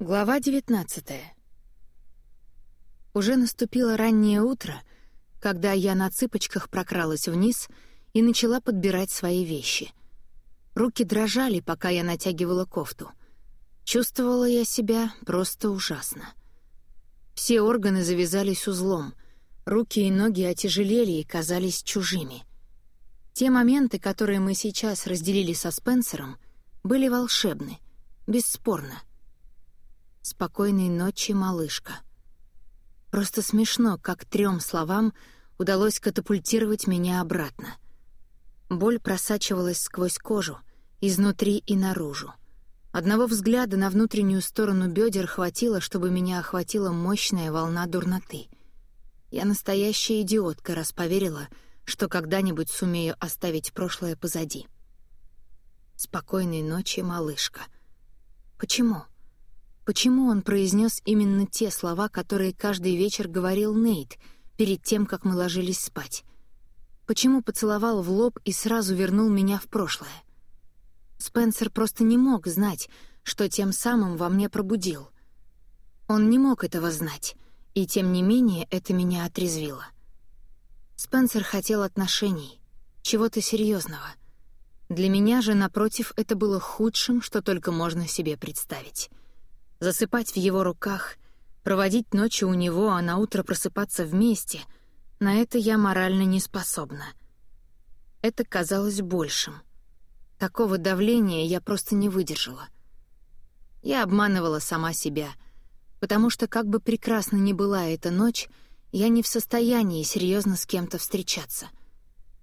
Глава 19 Уже наступило раннее утро, когда я на цыпочках прокралась вниз и начала подбирать свои вещи. Руки дрожали, пока я натягивала кофту. Чувствовала я себя просто ужасно. Все органы завязались узлом, руки и ноги отяжелели и казались чужими. Те моменты, которые мы сейчас разделили со Спенсером, были волшебны, бесспорно — «Спокойной ночи, малышка». Просто смешно, как трем словам удалось катапультировать меня обратно. Боль просачивалась сквозь кожу, изнутри и наружу. Одного взгляда на внутреннюю сторону бедер хватило, чтобы меня охватила мощная волна дурноты. Я настоящая идиотка, раз поверила, что когда-нибудь сумею оставить прошлое позади. «Спокойной ночи, малышка». Почему? Почему он произнес именно те слова, которые каждый вечер говорил Нейт перед тем, как мы ложились спать? Почему поцеловал в лоб и сразу вернул меня в прошлое? Спенсер просто не мог знать, что тем самым во мне пробудил. Он не мог этого знать, и тем не менее это меня отрезвило. Спенсер хотел отношений, чего-то серьезного. Для меня же, напротив, это было худшим, что только можно себе представить засыпать в его руках, проводить ночи у него, а на утро просыпаться вместе, на это я морально не способна. Это казалось большим. Такого давления я просто не выдержала. Я обманывала сама себя, потому что как бы прекрасна ни была эта ночь, я не в состоянии серьезно с кем-то встречаться.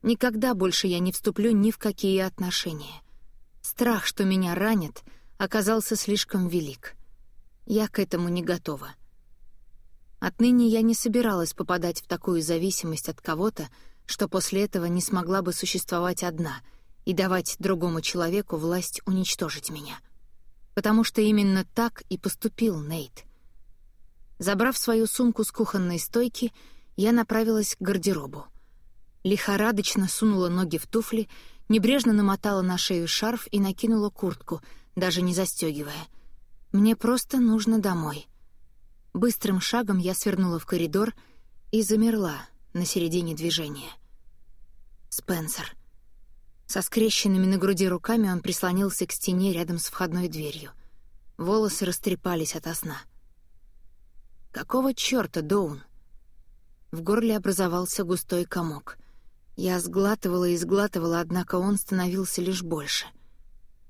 Никогда больше я не вступлю ни в какие отношения. Страх, что меня ранят, оказался слишком велик. Я к этому не готова. Отныне я не собиралась попадать в такую зависимость от кого-то, что после этого не смогла бы существовать одна и давать другому человеку власть уничтожить меня. Потому что именно так и поступил Нейт. Забрав свою сумку с кухонной стойки, я направилась к гардеробу. Лихорадочно сунула ноги в туфли, небрежно намотала на шею шарф и накинула куртку, даже не застегивая — мне просто нужно домой. Быстрым шагом я свернула в коридор и замерла на середине движения. Спенсер. Со скрещенными на груди руками он прислонился к стене рядом с входной дверью. Волосы растрепались ото сна. «Какого чёрта, Доун?» В горле образовался густой комок. Я сглатывала и сглатывала, однако он становился лишь больше.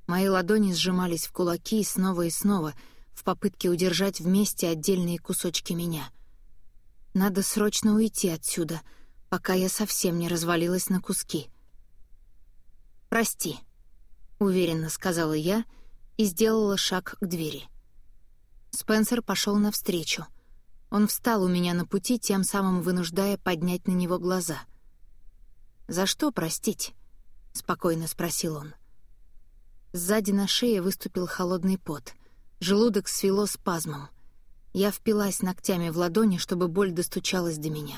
Мои ладони сжимались в кулаки снова и снова в попытке удержать вместе отдельные кусочки меня. Надо срочно уйти отсюда, пока я совсем не развалилась на куски. «Прости», — уверенно сказала я и сделала шаг к двери. Спенсер пошел навстречу. Он встал у меня на пути, тем самым вынуждая поднять на него глаза. «За что простить?» — спокойно спросил он. — Сзади на шее выступил холодный пот. Желудок свело спазмом. Я впилась ногтями в ладони, чтобы боль достучалась до меня.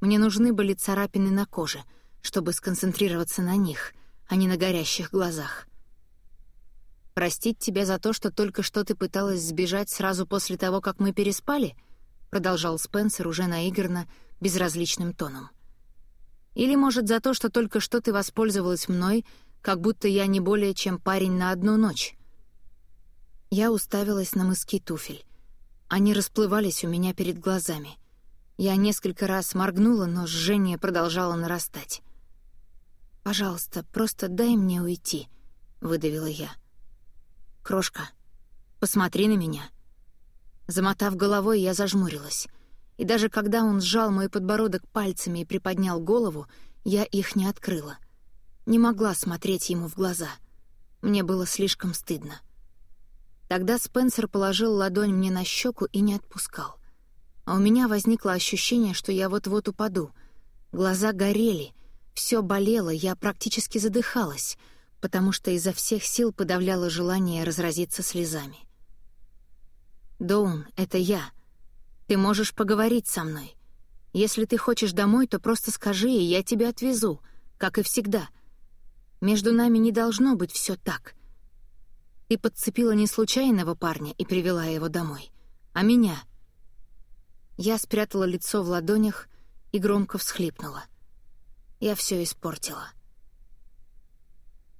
Мне нужны были царапины на коже, чтобы сконцентрироваться на них, а не на горящих глазах. «Простить тебя за то, что только что ты пыталась сбежать сразу после того, как мы переспали?» — продолжал Спенсер уже наигранно, безразличным тоном. «Или, может, за то, что только что ты воспользовалась мной, как будто я не более чем парень на одну ночь. Я уставилась на мыски туфель. Они расплывались у меня перед глазами. Я несколько раз моргнула, но жжение продолжало нарастать. «Пожалуйста, просто дай мне уйти», — выдавила я. «Крошка, посмотри на меня». Замотав головой, я зажмурилась. И даже когда он сжал мой подбородок пальцами и приподнял голову, я их не открыла — не могла смотреть ему в глаза. Мне было слишком стыдно. Тогда Спенсер положил ладонь мне на щеку и не отпускал. А у меня возникло ощущение, что я вот-вот упаду. Глаза горели, все болело, я практически задыхалась, потому что изо всех сил подавляла желание разразиться слезами. «Доун, это я. Ты можешь поговорить со мной. Если ты хочешь домой, то просто скажи, и я тебя отвезу, как и всегда», между нами не должно быть все так. Ты подцепила не случайного парня и привела его домой, а меня. Я спрятала лицо в ладонях и громко всхлипнула. Я все испортила.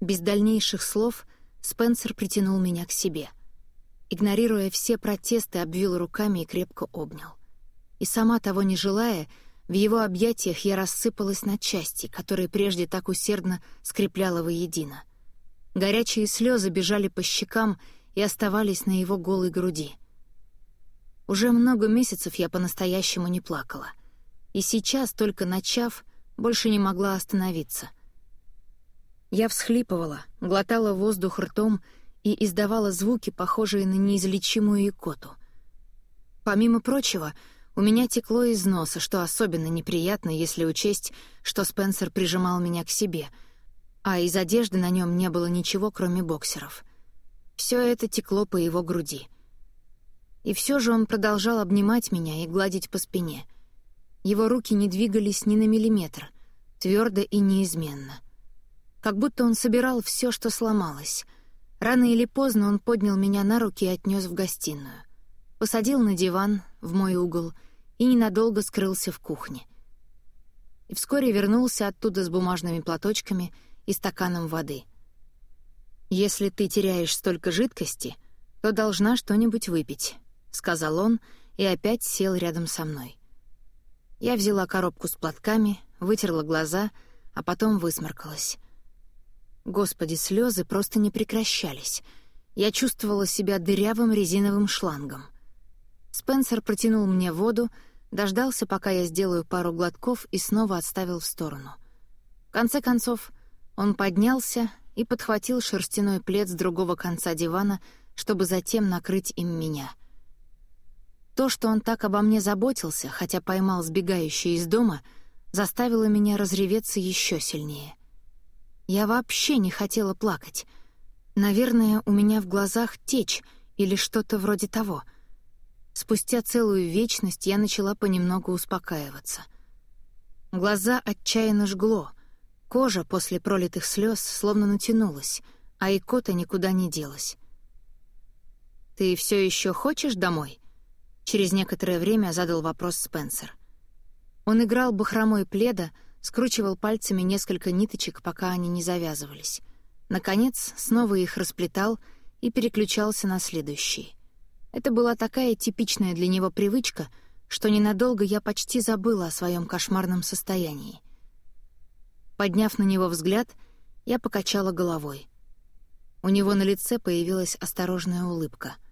Без дальнейших слов Спенсер притянул меня к себе. Игнорируя все протесты, обвил руками и крепко обнял. И сама того не желая, в его объятиях я рассыпалась на части, которые прежде так усердно скрепляла воедино. Горячие слезы бежали по щекам и оставались на его голой груди. Уже много месяцев я по-настоящему не плакала. И сейчас, только начав, больше не могла остановиться. Я всхлипывала, глотала воздух ртом и издавала звуки, похожие на неизлечимую икоту. Помимо прочего, у меня текло из носа, что особенно неприятно, если учесть, что Спенсер прижимал меня к себе, а из одежды на нем не было ничего, кроме боксеров. Все это текло по его груди. И все же он продолжал обнимать меня и гладить по спине. Его руки не двигались ни на миллиметр, твердо и неизменно — как будто он собирал все, что сломалось. Рано или поздно он поднял меня на руки и отнес в гостиную. Посадил на диван, в мой угол, и ненадолго скрылся в кухне. И вскоре вернулся оттуда с бумажными платочками и стаканом воды. «Если ты теряешь столько жидкости, то должна что-нибудь выпить», — сказал он и опять сел рядом со мной. Я взяла коробку с платками, вытерла глаза, а потом высморкалась. Господи, слезы просто не прекращались. Я чувствовала себя дырявым резиновым шлангом. Спенсер протянул мне воду, дождался, пока я сделаю пару глотков, и снова отставил в сторону. В конце концов, он поднялся и подхватил шерстяной плед с другого конца дивана, чтобы затем накрыть им меня. То, что он так обо мне заботился, хотя поймал сбегающий из дома, заставило меня разреветься еще сильнее. Я вообще не хотела плакать. Наверное, у меня в глазах течь или что-то вроде того. Спустя целую вечность я начала понемногу успокаиваться. Глаза отчаянно жгло. Кожа после пролитых слез словно натянулась, а икота никуда не делась. «Ты все еще хочешь домой?» Через некоторое время задал вопрос Спенсер. Он играл бахромой пледа, скручивал пальцами несколько ниточек, пока они не завязывались. Наконец, снова их расплетал и переключался на следующие. Это была такая типичная для него привычка, что ненадолго я почти забыла о своем кошмарном состоянии. Подняв на него взгляд, я покачала головой. У него на лице появилась осторожная улыбка —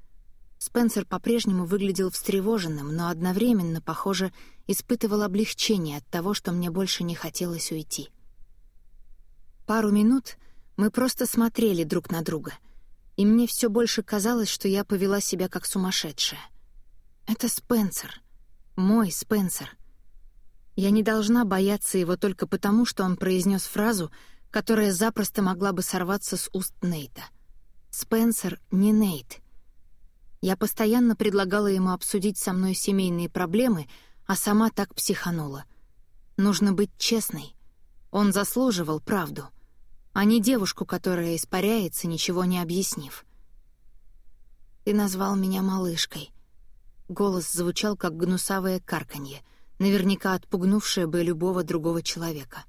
Спенсер по-прежнему выглядел встревоженным, но одновременно, похоже, испытывал облегчение от того, что мне больше не хотелось уйти. Пару минут мы просто смотрели друг на друга, и мне все больше казалось, что я повела себя как сумасшедшая. Это Спенсер. Мой Спенсер. Я не должна бояться его только потому, что он произнес фразу, которая запросто могла бы сорваться с уст Нейта. Спенсер не Нейт — я постоянно предлагала ему обсудить со мной семейные проблемы, а сама так психанула. Нужно быть честной. Он заслуживал правду, а не девушку, которая испаряется, ничего не объяснив. «Ты назвал меня малышкой». Голос звучал, как гнусавое карканье, наверняка отпугнувшее бы любого другого человека.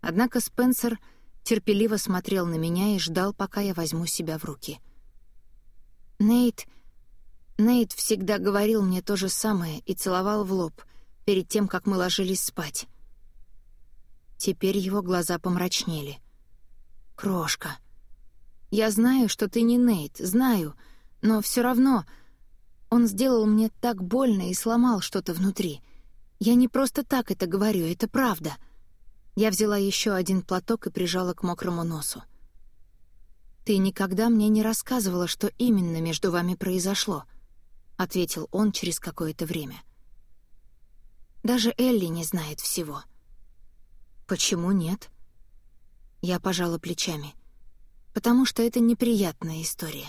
Однако Спенсер терпеливо смотрел на меня и ждал, пока я возьму себя в руки. «Нейт...» Нейт всегда говорил мне то же самое и целовал в лоб перед тем, как мы ложились спать. Теперь его глаза помрачнели. «Крошка, я знаю, что ты не Нейт, знаю, но все равно он сделал мне так больно и сломал что-то внутри. Я не просто так это говорю, это правда». Я взяла еще один платок и прижала к мокрому носу. «Ты никогда мне не рассказывала, что именно между вами произошло», — ответил он через какое-то время. «Даже Элли не знает всего». «Почему нет?» Я пожала плечами. «Потому что это неприятная история.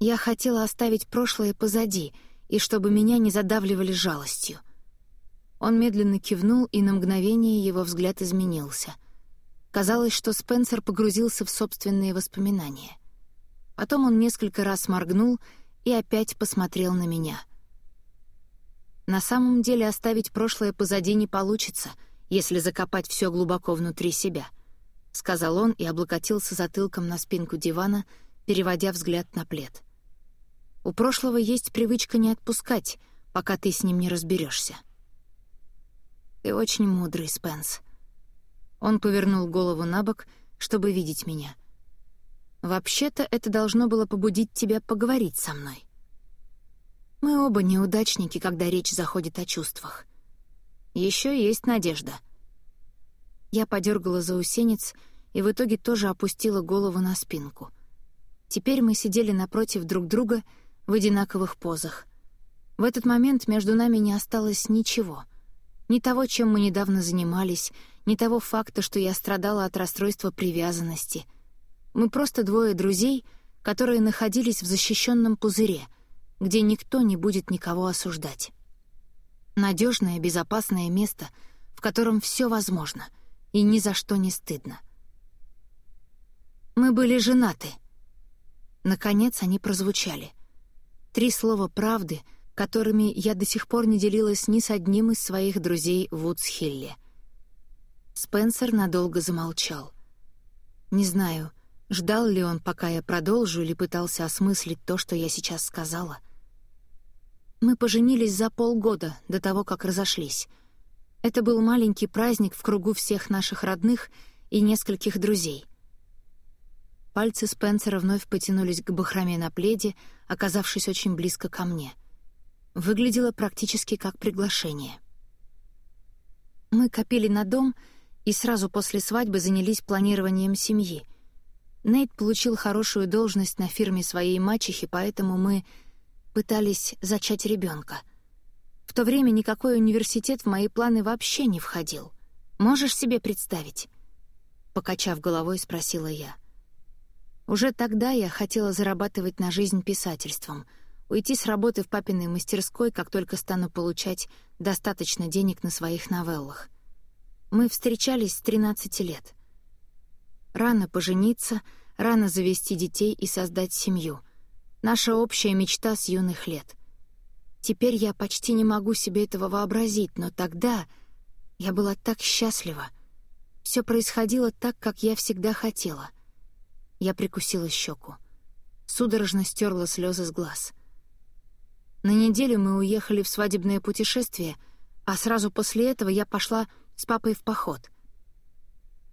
Я хотела оставить прошлое позади, и чтобы меня не задавливали жалостью». Он медленно кивнул, и на мгновение его взгляд изменился. Казалось, что Спенсер погрузился в собственные воспоминания. Потом он несколько раз моргнул и опять посмотрел на меня. На самом деле оставить прошлое позади не получится, если закопать все глубоко внутри себя, — сказал он и облокотился затылком на спинку дивана, переводя взгляд на плед. У прошлого есть привычка не отпускать, пока ты с ним не разберешься. Ты очень мудрый, Спенс. Он повернул голову на бок, чтобы видеть меня. Вообще-то это должно было побудить тебя поговорить со мной. Мы оба неудачники, когда речь заходит о чувствах. Еще есть надежда. Я подергала заусенец и в итоге тоже опустила голову на спинку. Теперь мы сидели напротив друг друга в одинаковых позах. В этот момент между нами не осталось ничего. Ни того, чем мы недавно занимались, ни того факта, что я страдала от расстройства привязанности. Мы просто двое друзей, которые находились в защищенном пузыре, где никто не будет никого осуждать. Надежное, безопасное место, в котором все возможно и ни за что не стыдно. Мы были женаты. Наконец они прозвучали. Три слова правды, которыми я до сих пор не делилась ни с одним из своих друзей в Вудсхилле — Спенсер надолго замолчал. Не знаю, ждал ли он, пока я продолжу, или пытался осмыслить то, что я сейчас сказала. Мы поженились за полгода до того, как разошлись. Это был маленький праздник в кругу всех наших родных и нескольких друзей. Пальцы Спенсера вновь потянулись к бахроме на пледе, оказавшись очень близко ко мне. Выглядело практически как приглашение. Мы копили на дом — и сразу после свадьбы занялись планированием семьи. Нейт получил хорошую должность на фирме своей мачехи, поэтому мы пытались зачать ребенка. В то время никакой университет в мои планы вообще не входил. Можешь себе представить? Покачав головой, спросила я. Уже тогда я хотела зарабатывать на жизнь писательством, уйти с работы в папиной мастерской, как только стану получать достаточно денег на своих новеллах. Мы встречались с 13 лет. Рано пожениться, рано завести детей и создать семью. Наша общая мечта с юных лет. Теперь я почти не могу себе этого вообразить, но тогда я была так счастлива. Все происходило так, как я всегда хотела. Я прикусила щеку. Судорожно стерла слезы с глаз. На неделю мы уехали в свадебное путешествие, а сразу после этого я пошла с папой в поход.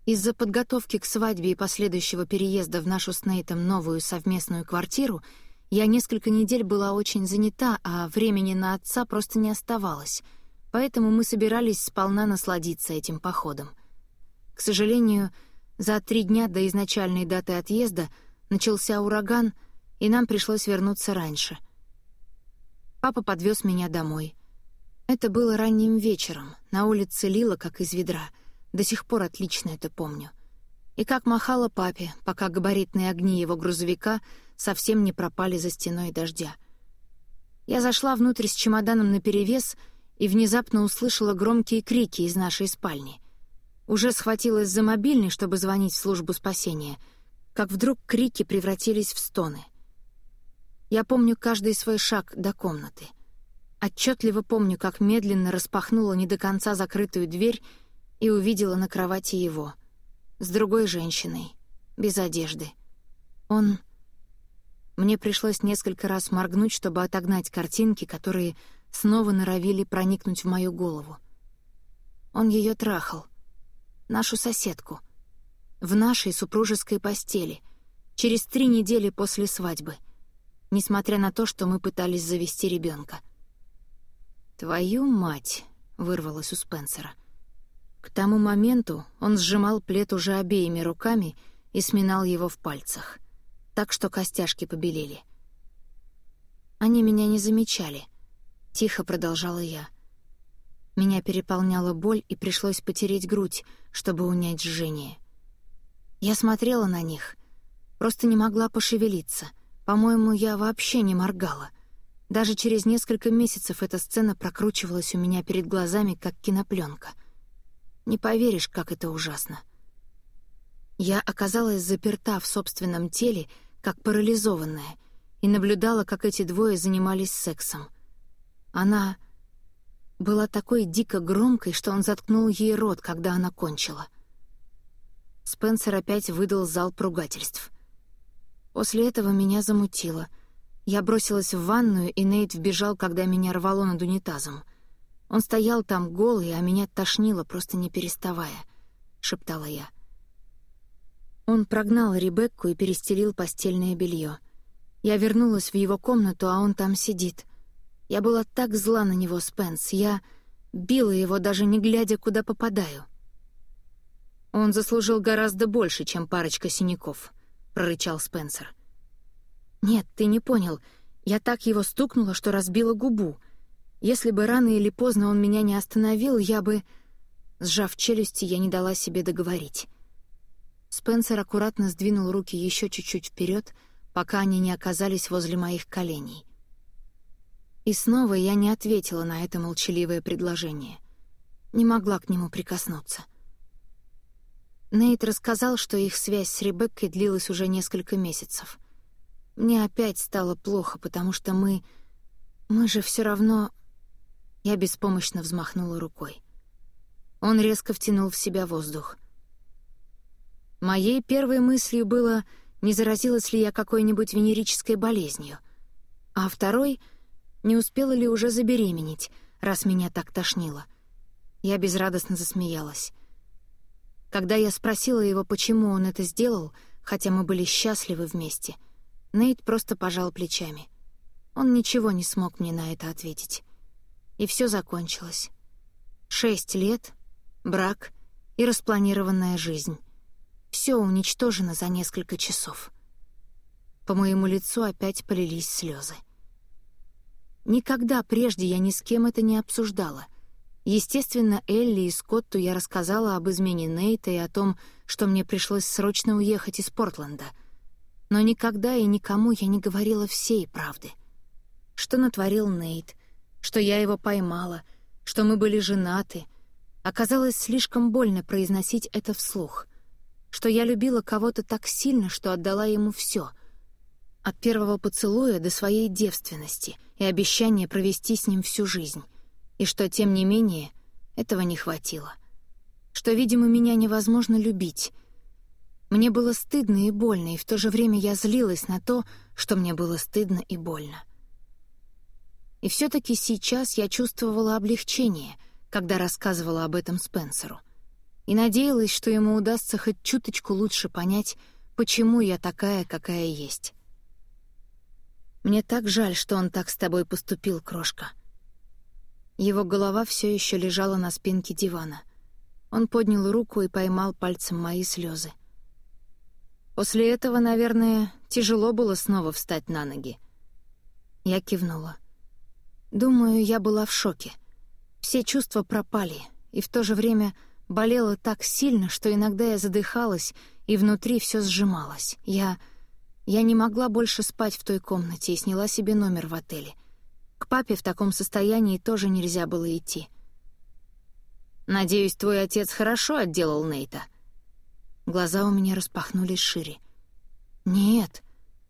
Из-за подготовки к свадьбе и последующего переезда в нашу с Нейтом новую совместную квартиру я несколько недель была очень занята, а времени на отца просто не оставалось, поэтому мы собирались сполна насладиться этим походом. К сожалению, за три дня до изначальной даты отъезда начался ураган, и нам пришлось вернуться раньше. Папа подвез меня домой — это было ранним вечером, на улице лила, как из ведра. До сих пор отлично это помню. И как махала папе, пока габаритные огни его грузовика совсем не пропали за стеной дождя. Я зашла внутрь с чемоданом наперевес и внезапно услышала громкие крики из нашей спальни. Уже схватилась за мобильный, чтобы звонить в службу спасения, как вдруг крики превратились в стоны. Я помню каждый свой шаг до комнаты — Отчетливо помню, как медленно распахнула не до конца закрытую дверь и увидела на кровати его. С другой женщиной, без одежды. Он... Мне пришлось несколько раз моргнуть, чтобы отогнать картинки, которые снова норовили проникнуть в мою голову. Он ее трахал. Нашу соседку. В нашей супружеской постели. Через три недели после свадьбы. Несмотря на то, что мы пытались завести ребенка. «Твою мать!» — вырвалось у Спенсера. К тому моменту он сжимал плед уже обеими руками и сминал его в пальцах, так что костяшки побелели. Они меня не замечали. Тихо продолжала я. Меня переполняла боль, и пришлось потереть грудь, чтобы унять жжение. Я смотрела на них, просто не могла пошевелиться. По-моему, я вообще не моргала — даже через несколько месяцев эта сцена прокручивалась у меня перед глазами, как кинопленка. Не поверишь, как это ужасно. Я оказалась заперта в собственном теле, как парализованная, и наблюдала, как эти двое занимались сексом. Она была такой дико громкой, что он заткнул ей рот, когда она кончила. Спенсер опять выдал залп ругательств. После этого меня замутило. Я бросилась в ванную, и Нейт вбежал, когда меня рвало над унитазом. Он стоял там голый, а меня тошнило, просто не переставая, — шептала я. Он прогнал Ребекку и перестелил постельное белье. Я вернулась в его комнату, а он там сидит. Я была так зла на него, Спенс. Я била его, даже не глядя, куда попадаю. «Он заслужил гораздо больше, чем парочка синяков», — прорычал Спенсер. «Нет, ты не понял. Я так его стукнула, что разбила губу. Если бы рано или поздно он меня не остановил, я бы...» Сжав челюсти, я не дала себе договорить. Спенсер аккуратно сдвинул руки еще чуть-чуть вперед, пока они не оказались возле моих коленей. И снова я не ответила на это молчаливое предложение. Не могла к нему прикоснуться. Нейт рассказал, что их связь с Ребеккой длилась уже несколько месяцев. Мне опять стало плохо, потому что мы... Мы же все равно... Я беспомощно взмахнула рукой. Он резко втянул в себя воздух. Моей первой мыслью было, не заразилась ли я какой-нибудь венерической болезнью, а второй — не успела ли уже забеременеть, раз меня так тошнило. Я безрадостно засмеялась. Когда я спросила его, почему он это сделал, хотя мы были счастливы вместе, Нейт просто пожал плечами. Он ничего не смог мне на это ответить. И все закончилось. Шесть лет, брак и распланированная жизнь — все уничтожено за несколько часов. По моему лицу опять полились слезы. Никогда прежде я ни с кем это не обсуждала. Естественно, Элли и Скотту я рассказала об измене Нейта и о том, что мне пришлось срочно уехать из Портленда. Но никогда и никому я не говорила всей правды. Что натворил Нейт, что я его поймала, что мы были женаты. Оказалось слишком больно произносить это вслух — что я любила кого-то так сильно, что отдала ему все. От первого поцелуя до своей девственности и обещания провести с ним всю жизнь. И что, тем не менее, этого не хватило. Что, видимо, меня невозможно любить. Мне было стыдно и больно, и в то же время я злилась на то, что мне было стыдно и больно. И все таки сейчас я чувствовала облегчение, когда рассказывала об этом Спенсеру — и надеялась, что ему удастся хоть чуточку лучше понять, почему я такая, какая есть. Мне так жаль, что он так с тобой поступил, крошка. Его голова все еще лежала на спинке дивана. Он поднял руку и поймал пальцем мои слезы. После этого, наверное, тяжело было снова встать на ноги. Я кивнула. Думаю, я была в шоке. Все чувства пропали, и в то же время болело так сильно, что иногда я задыхалась, и внутри все сжималось. Я... Я не могла больше спать в той комнате и сняла себе номер в отеле. К папе в таком состоянии тоже нельзя было идти. «Надеюсь, твой отец хорошо отделал Нейта?» Глаза у меня распахнулись шире. «Нет,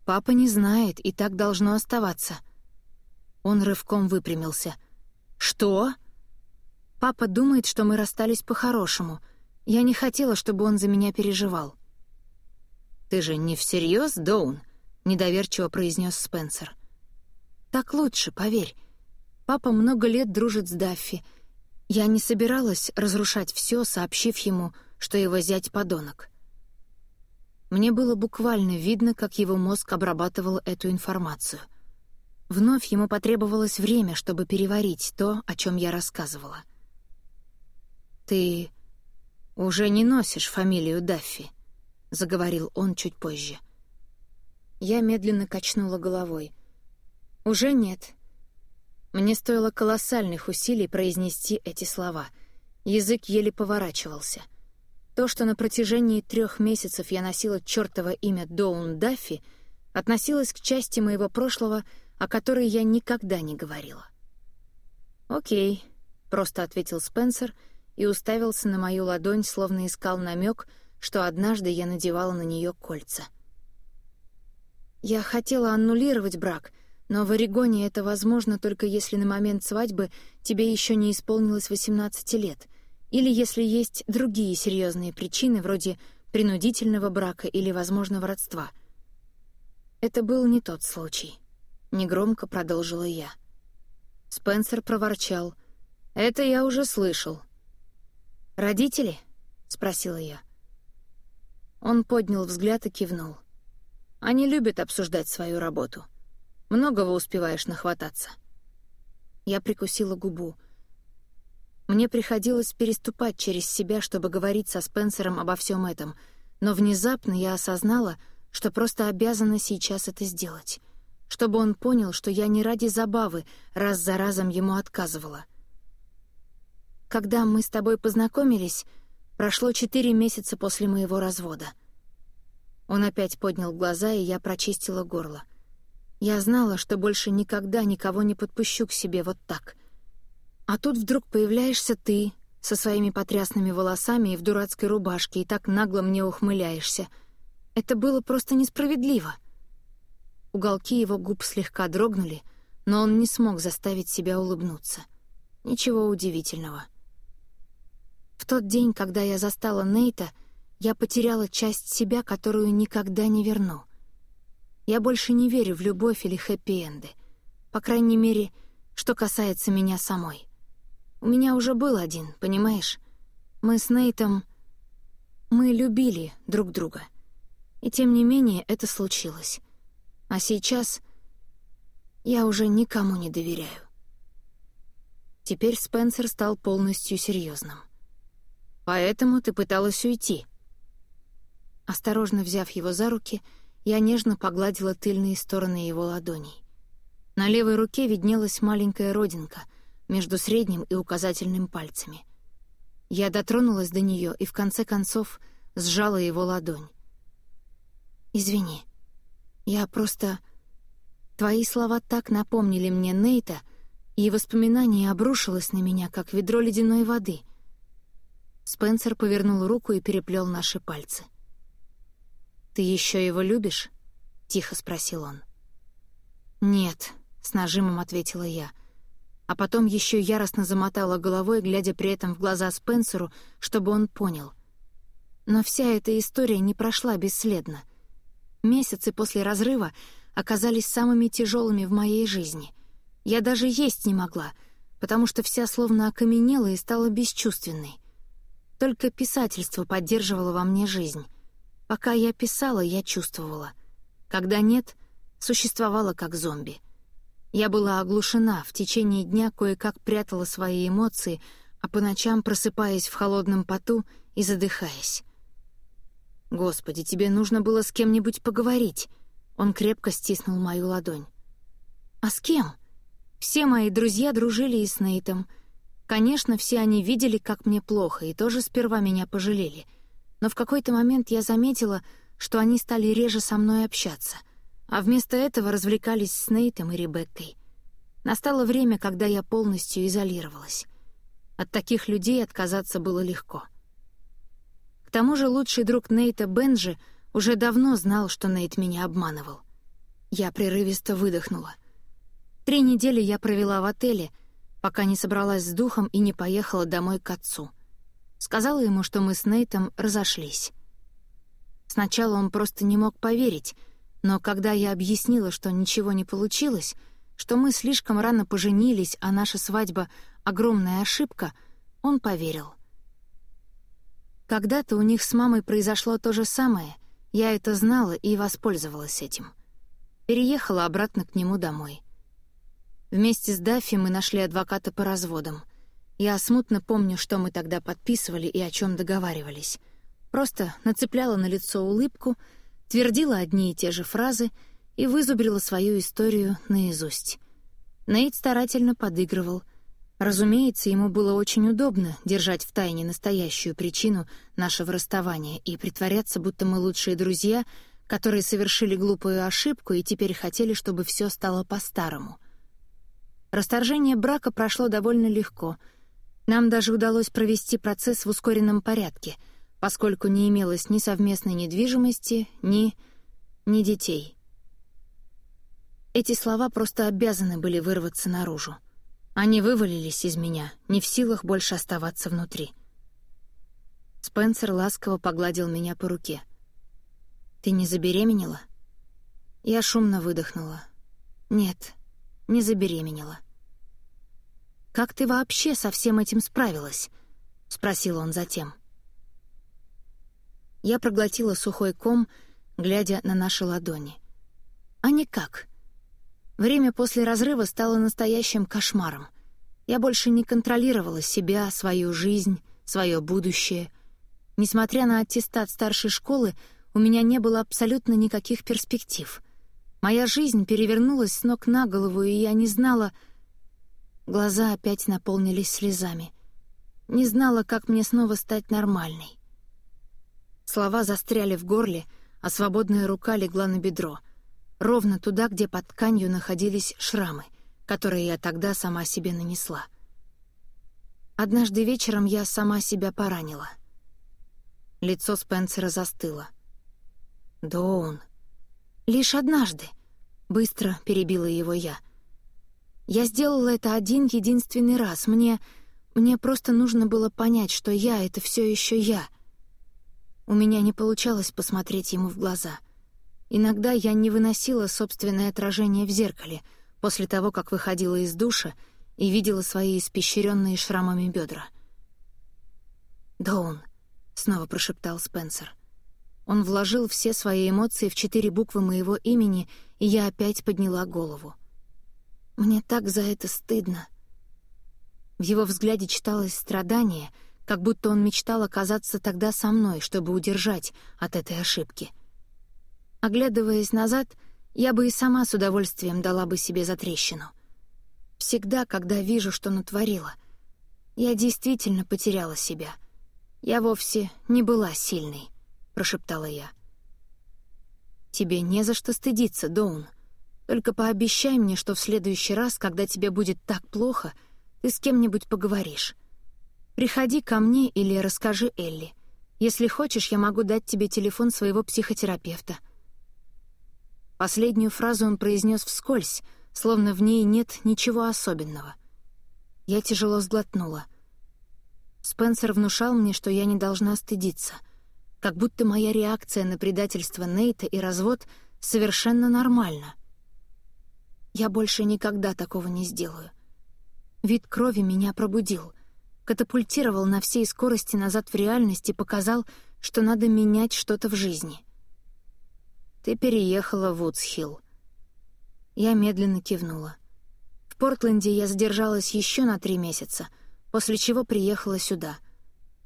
папа не знает, и так должно оставаться». Он рывком выпрямился. «Что?» Папа думает, что мы расстались по-хорошему. Я не хотела, чтобы он за меня переживал». «Ты же не всерьез, Доун?» — недоверчиво произнес Спенсер. «Так лучше, поверь. Папа много лет дружит с Даффи. Я не собиралась разрушать все, сообщив ему, что его зять — подонок». Мне было буквально видно, как его мозг обрабатывал эту информацию. Вновь ему потребовалось время, чтобы переварить то, о чем я рассказывала — «Ты уже не носишь фамилию Даффи», — заговорил он чуть позже. Я медленно качнула головой. «Уже нет». Мне стоило колоссальных усилий произнести эти слова. Язык еле поворачивался. То, что на протяжении трех месяцев я носила чёртово имя Доун Даффи, относилось к части моего прошлого, о которой я никогда не говорила. «Окей», — просто ответил Спенсер — и уставился на мою ладонь, словно искал намек, что однажды я надевала на нее кольца. Я хотела аннулировать брак, но в Орегоне это возможно только если на момент свадьбы тебе еще не исполнилось 18 лет, или если есть другие серьезные причины, вроде принудительного брака или возможного родства. Это был не тот случай. Негромко продолжила я. Спенсер проворчал. «Это я уже слышал». «Родители?» — спросила я. Он поднял взгляд и кивнул. «Они любят обсуждать свою работу. Многого успеваешь нахвататься». Я прикусила губу. Мне приходилось переступать через себя, чтобы говорить со Спенсером обо всем этом, но внезапно я осознала, что просто обязана сейчас это сделать, чтобы он понял, что я не ради забавы раз за разом ему отказывала. Когда мы с тобой познакомились, прошло четыре месяца после моего развода. Он опять поднял глаза, и я прочистила горло. Я знала, что больше никогда никого не подпущу к себе вот так — а тут вдруг появляешься ты со своими потрясными волосами и в дурацкой рубашке, и так нагло мне ухмыляешься. Это было просто несправедливо. Уголки его губ слегка дрогнули, но он не смог заставить себя улыбнуться. Ничего удивительного. В тот день, когда я застала Нейта, я потеряла часть себя, которую никогда не верну. Я больше не верю в любовь или хэппи-энды. По крайней мере, что касается меня самой. У меня уже был один, понимаешь? Мы с Нейтом... Мы любили друг друга. И тем не менее это случилось. А сейчас я уже никому не доверяю. Теперь Спенсер стал полностью серьезным. «Поэтому ты пыталась уйти». Осторожно взяв его за руки, я нежно погладила тыльные стороны его ладоней. На левой руке виднелась маленькая родинка — между средним и указательным пальцами. Я дотронулась до нее и в конце концов сжала его ладонь. «Извини, я просто...» Твои слова так напомнили мне Нейта, и воспоминание обрушилось на меня, как ведро ледяной воды. Спенсер повернул руку и переплел наши пальцы. «Ты еще его любишь?» — тихо спросил он. «Нет», — с нажимом ответила я, — а потом еще яростно замотала головой, глядя при этом в глаза Спенсеру, чтобы он понял. Но вся эта история не прошла бесследно. Месяцы после разрыва оказались самыми тяжелыми в моей жизни. Я даже есть не могла, потому что вся словно окаменела и стала бесчувственной. Только писательство поддерживало во мне жизнь. Пока я писала, я чувствовала. Когда нет, существовала как зомби — я была оглушена, в течение дня кое-как прятала свои эмоции, а по ночам просыпаясь в холодном поту и задыхаясь. «Господи, тебе нужно было с кем-нибудь поговорить!» Он крепко стиснул мою ладонь. «А с кем?» Все мои друзья дружили и с Нейтом. Конечно, все они видели, как мне плохо, и тоже сперва меня пожалели. Но в какой-то момент я заметила, что они стали реже со мной общаться — а вместо этого развлекались с Нейтом и Ребеккой. Настало время, когда я полностью изолировалась. От таких людей отказаться было легко. К тому же лучший друг Нейта Бенджи уже давно знал, что Нейт меня обманывал. Я прерывисто выдохнула. Три недели я провела в отеле, пока не собралась с духом и не поехала домой к отцу. Сказала ему, что мы с Нейтом разошлись. Сначала он просто не мог поверить — но когда я объяснила, что ничего не получилось, что мы слишком рано поженились, а наша свадьба — огромная ошибка, он поверил. Когда-то у них с мамой произошло то же самое, я это знала и воспользовалась этим. Переехала обратно к нему домой. Вместе с Даффи мы нашли адвоката по разводам. Я смутно помню, что мы тогда подписывали и о чем договаривались. Просто нацепляла на лицо улыбку — твердила одни и те же фразы и вызубрила свою историю наизусть. Нейт старательно подыгрывал. Разумеется, ему было очень удобно держать в тайне настоящую причину нашего расставания и притворяться, будто мы лучшие друзья, которые совершили глупую ошибку и теперь хотели, чтобы все стало по-старому. Расторжение брака прошло довольно легко. Нам даже удалось провести процесс в ускоренном порядке — поскольку не имелось ни совместной недвижимости, ни... ни детей. Эти слова просто обязаны были вырваться наружу. Они вывалились из меня, не в силах больше оставаться внутри. Спенсер ласково погладил меня по руке. «Ты не забеременела?» Я шумно выдохнула. «Нет, не забеременела». «Как ты вообще со всем этим справилась?» — спросил он затем. Я проглотила сухой ком, глядя на наши ладони. «А никак. Время после разрыва стало настоящим кошмаром. Я больше не контролировала себя, свою жизнь, свое будущее. Несмотря на аттестат старшей школы, у меня не было абсолютно никаких перспектив. Моя жизнь перевернулась с ног на голову, и я не знала... Глаза опять наполнились слезами. Не знала, как мне снова стать нормальной. Слова застряли в горле, а свободная рука легла на бедро. Ровно туда, где под тканью находились шрамы, которые я тогда сама себе нанесла. Однажды вечером я сама себя поранила. Лицо Спенсера застыло. «Доун», «Лишь однажды», — быстро перебила его я. «Я сделала это один единственный раз. Мне... мне просто нужно было понять, что я — это все еще я». У меня не получалось посмотреть ему в глаза. Иногда я не выносила собственное отражение в зеркале после того, как выходила из душа и видела свои испещренные шрамами бедра. «Доун», — снова прошептал Спенсер, — он вложил все свои эмоции в четыре буквы моего имени, и я опять подняла голову. Мне так за это стыдно. В его взгляде читалось страдание, как будто он мечтал оказаться тогда со мной, чтобы удержать от этой ошибки. Оглядываясь назад, я бы и сама с удовольствием дала бы себе затрещину. Всегда, когда вижу, что натворила, я действительно потеряла себя. Я вовсе не была сильной. — прошептала я. «Тебе не за что стыдиться, Доун. Только пообещай мне, что в следующий раз, когда тебе будет так плохо, ты с кем-нибудь поговоришь. Приходи ко мне или расскажи Элли. Если хочешь, я могу дать тебе телефон своего психотерапевта». Последнюю фразу он произнес вскользь, словно в ней нет ничего особенного. Я тяжело сглотнула. Спенсер внушал мне, что я не должна стыдиться — как будто моя реакция на предательство Нейта и развод совершенно нормальна. Я больше никогда такого не сделаю. Вид крови меня пробудил, катапультировал на всей скорости назад в реальность и показал, что надо менять что-то в жизни. «Ты переехала в Вудсхилл». Я медленно кивнула. В Портленде я задержалась еще на три месяца, после чего приехала сюда.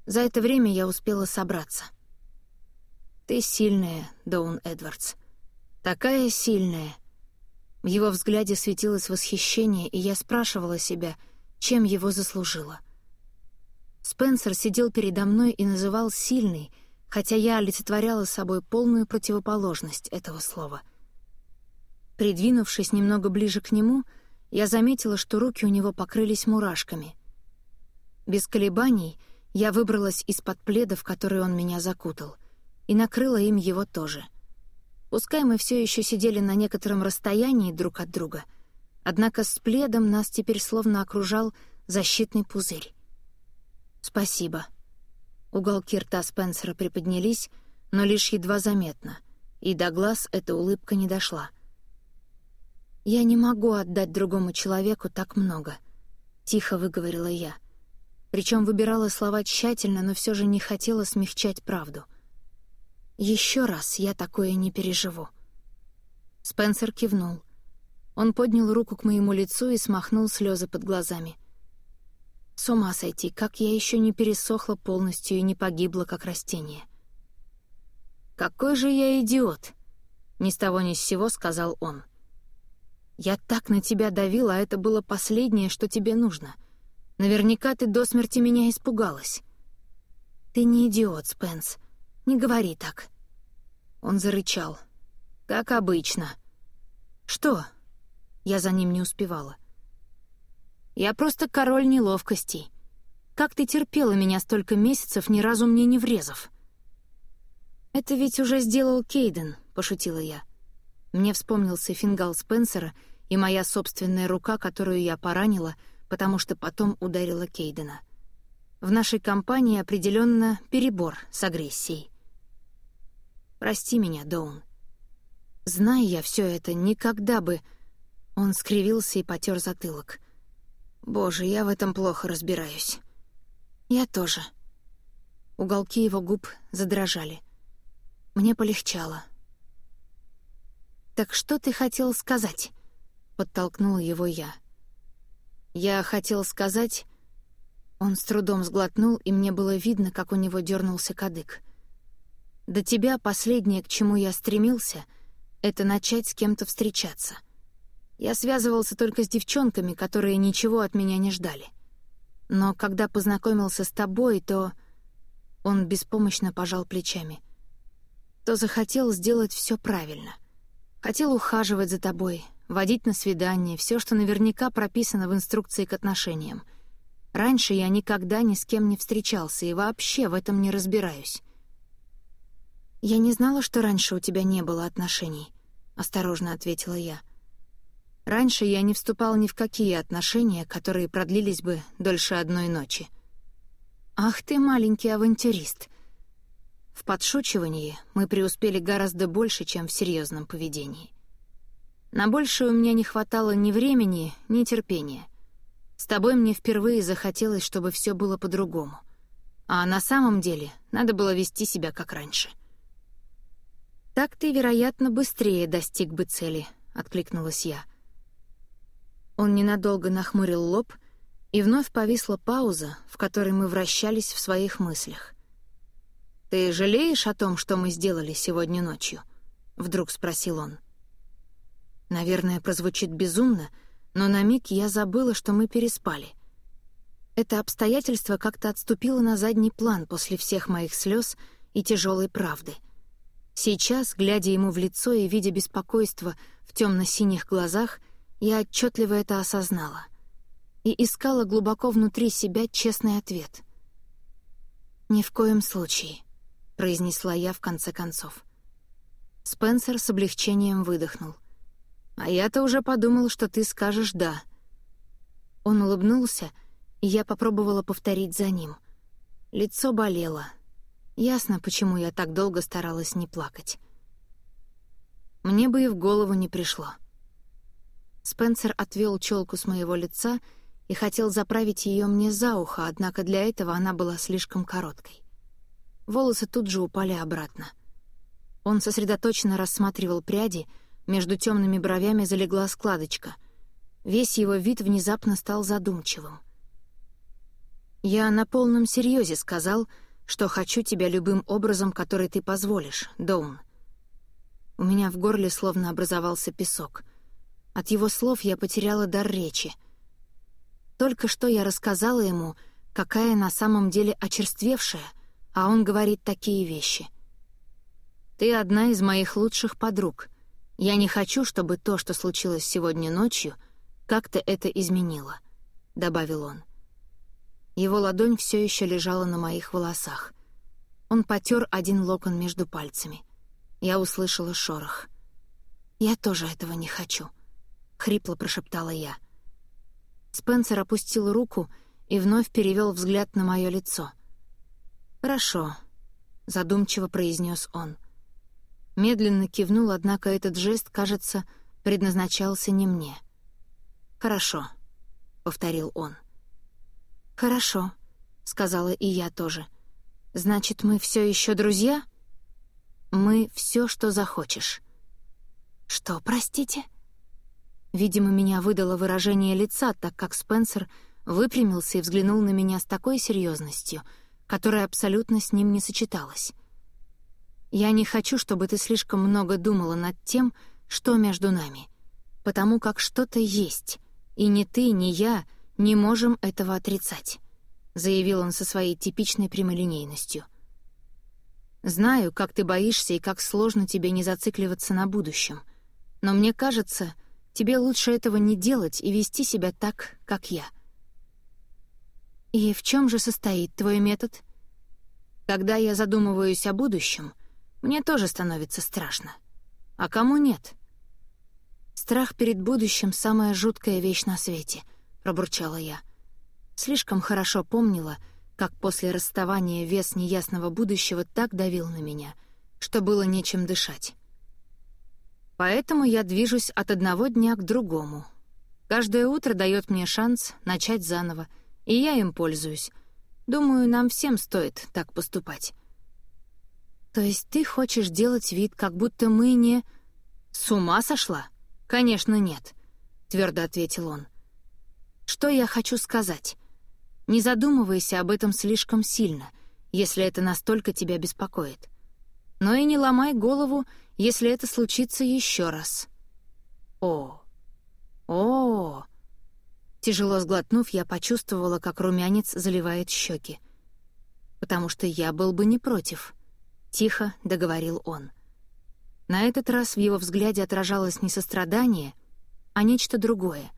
За это время я успела собраться. «Ты сильная, Доун Эдвардс. Такая сильная». В его взгляде светилось восхищение, и я спрашивала себя, чем его заслужила. Спенсер сидел передо мной и называл «сильный», хотя я олицетворяла собой полную противоположность этого слова. Придвинувшись немного ближе к нему, я заметила, что руки у него покрылись мурашками. Без колебаний я выбралась из-под пледа, в который он меня закутал — и накрыла им его тоже. Пускай мы все еще сидели на некотором расстоянии друг от друга, однако с пледом нас теперь словно окружал защитный пузырь. «Спасибо». Уголки рта Спенсера приподнялись, но лишь едва заметно, и до глаз эта улыбка не дошла. «Я не могу отдать другому человеку так много», — тихо выговорила я. Причем выбирала слова тщательно, но все же не хотела смягчать правду — еще раз я такое не переживу». Спенсер кивнул. Он поднял руку к моему лицу и смахнул слезы под глазами. С ума сойти, как я еще не пересохла полностью и не погибла, как растение. «Какой же я идиот!» — ни с того ни с сего сказал он. «Я так на тебя давила, а это было последнее, что тебе нужно. Наверняка ты до смерти меня испугалась». «Ты не идиот, Спенс», «Не говори так». Он зарычал. «Как обычно». «Что?» Я за ним не успевала. «Я просто король неловкостей. Как ты терпела меня столько месяцев, ни разу мне не врезав?» «Это ведь уже сделал Кейден», — пошутила я. Мне вспомнился фингал Спенсера и моя собственная рука, которую я поранила, потому что потом ударила Кейдена. В нашей компании определенно перебор с агрессией. Прости меня, Доун. Зная я все это, никогда бы... Он скривился и потер затылок. Боже, я в этом плохо разбираюсь. Я тоже. Уголки его губ задрожали. Мне полегчало. «Так что ты хотел сказать?» — подтолкнула его я. «Я хотел сказать...» Он с трудом сглотнул, и мне было видно, как у него дернулся кадык. «До тебя последнее, к чему я стремился, — это начать с кем-то встречаться. Я связывался только с девчонками, которые ничего от меня не ждали. Но когда познакомился с тобой, то...» Он беспомощно пожал плечами. «То захотел сделать все правильно — Хотел ухаживать за тобой, водить на свидание, все, что наверняка прописано в инструкции к отношениям. Раньше я никогда ни с кем не встречался и вообще в этом не разбираюсь. «Я не знала, что раньше у тебя не было отношений», — осторожно ответила я. «Раньше я не вступал ни в какие отношения, которые продлились бы дольше одной ночи». «Ах ты, маленький авантюрист», в подшучивании мы преуспели гораздо больше, чем в серьезном поведении. На большее у меня не хватало ни времени, ни терпения. С тобой мне впервые захотелось, чтобы все было по-другому. А на самом деле надо было вести себя как раньше. «Так ты, вероятно, быстрее достиг бы цели», — откликнулась я. Он ненадолго нахмурил лоб, и вновь повисла пауза, в которой мы вращались в своих мыслях. «Ты жалеешь о том, что мы сделали сегодня ночью?» — вдруг спросил он. Наверное, прозвучит безумно, но на миг я забыла, что мы переспали. Это обстоятельство как-то отступило на задний план после всех моих слез и тяжелой правды. Сейчас, глядя ему в лицо и видя беспокойство в темно-синих глазах, я отчетливо это осознала и искала глубоко внутри себя честный ответ. «Ни в коем случае», произнесла я в конце концов. Спенсер с облегчением выдохнул. «А я-то уже подумал, что ты скажешь «да». Он улыбнулся, и я попробовала повторить за ним. Лицо болело. Ясно, почему я так долго старалась не плакать. Мне бы и в голову не пришло. Спенсер отвел челку с моего лица и хотел заправить ее мне за ухо, однако для этого она была слишком короткой. Волосы тут же упали обратно. Он сосредоточенно рассматривал пряди, между темными бровями залегла складочка. Весь его вид внезапно стал задумчивым. «Я на полном серьезе сказал, что хочу тебя любым образом, который ты позволишь, Доун». У меня в горле словно образовался песок. От его слов я потеряла дар речи. Только что я рассказала ему, какая на самом деле очерствевшая, а он говорит такие вещи. «Ты одна из моих лучших подруг. Я не хочу, чтобы то, что случилось сегодня ночью, как-то это изменило», — добавил он. Его ладонь все еще лежала на моих волосах. Он потер один локон между пальцами. Я услышала шорох. «Я тоже этого не хочу», — хрипло прошептала я. Спенсер опустил руку и вновь перевел взгляд на мое лицо. «Хорошо», — задумчиво произнес он. Медленно кивнул, однако этот жест, кажется, предназначался не мне. «Хорошо», — повторил он. «Хорошо», — сказала и я тоже. «Значит, мы все еще друзья?» «Мы все, что захочешь». «Что, простите?» Видимо, меня выдало выражение лица, так как Спенсер выпрямился и взглянул на меня с такой серьезностью — которая абсолютно с ним не сочеталась. «Я не хочу, чтобы ты слишком много думала над тем, что между нами, потому как что-то есть, и ни ты, ни я не можем этого отрицать», — заявил он со своей типичной прямолинейностью. «Знаю, как ты боишься и как сложно тебе не зацикливаться на будущем, но мне кажется, тебе лучше этого не делать и вести себя так, как я». «И в чем же состоит твой метод?» «Когда я задумываюсь о будущем, мне тоже становится страшно. А кому нет?» «Страх перед будущим — самая жуткая вещь на свете», — пробурчала я. Слишком хорошо помнила, как после расставания вес неясного будущего так давил на меня, что было нечем дышать. Поэтому я движусь от одного дня к другому. Каждое утро дает мне шанс начать заново, и я им пользуюсь. Думаю, нам всем стоит так поступать. То есть ты хочешь делать вид, как будто мы не... С ума сошла? Конечно, нет, — твердо ответил он. Что я хочу сказать? Не задумывайся об этом слишком сильно, если это настолько тебя беспокоит. Но и не ломай голову, если это случится еще раз. О, о, Тяжело сглотнув, я почувствовала, как румянец заливает щеки. «Потому что я был бы не против», — тихо договорил он. На этот раз в его взгляде отражалось не сострадание, а нечто другое.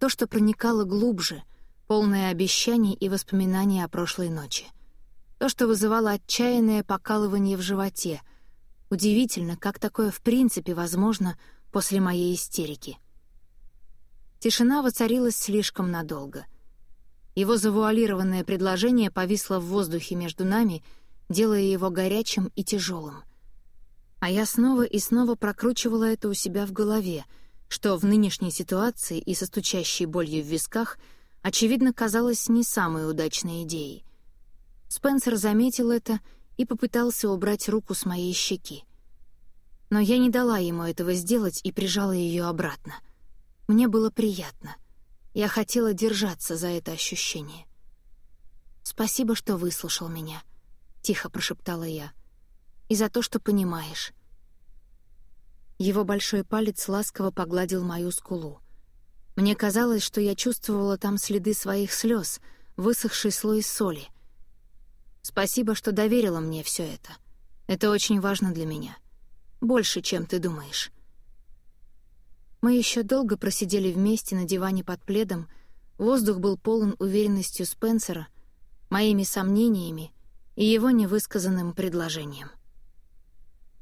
То, что проникало глубже, полное обещаний и воспоминаний о прошлой ночи. То, что вызывало отчаянное покалывание в животе. Удивительно, как такое в принципе возможно после моей истерики. Тишина воцарилась слишком надолго. Его завуалированное предложение повисло в воздухе между нами, делая его горячим и тяжелым. А я снова и снова прокручивала это у себя в голове, что в нынешней ситуации и со стучащей болью в висках очевидно казалось не самой удачной идеей. Спенсер заметил это и попытался убрать руку с моей щеки. Но я не дала ему этого сделать и прижала ее обратно — мне было приятно. Я хотела держаться за это ощущение. «Спасибо, что выслушал меня», — тихо прошептала я. «И за то, что понимаешь». Его большой палец ласково погладил мою скулу. Мне казалось, что я чувствовала там следы своих слез, высохший слой соли. «Спасибо, что доверила мне все это. Это очень важно для меня. Больше, чем ты думаешь». Мы еще долго просидели вместе на диване под пледом, воздух был полон уверенностью Спенсера, моими сомнениями и его невысказанным предложением.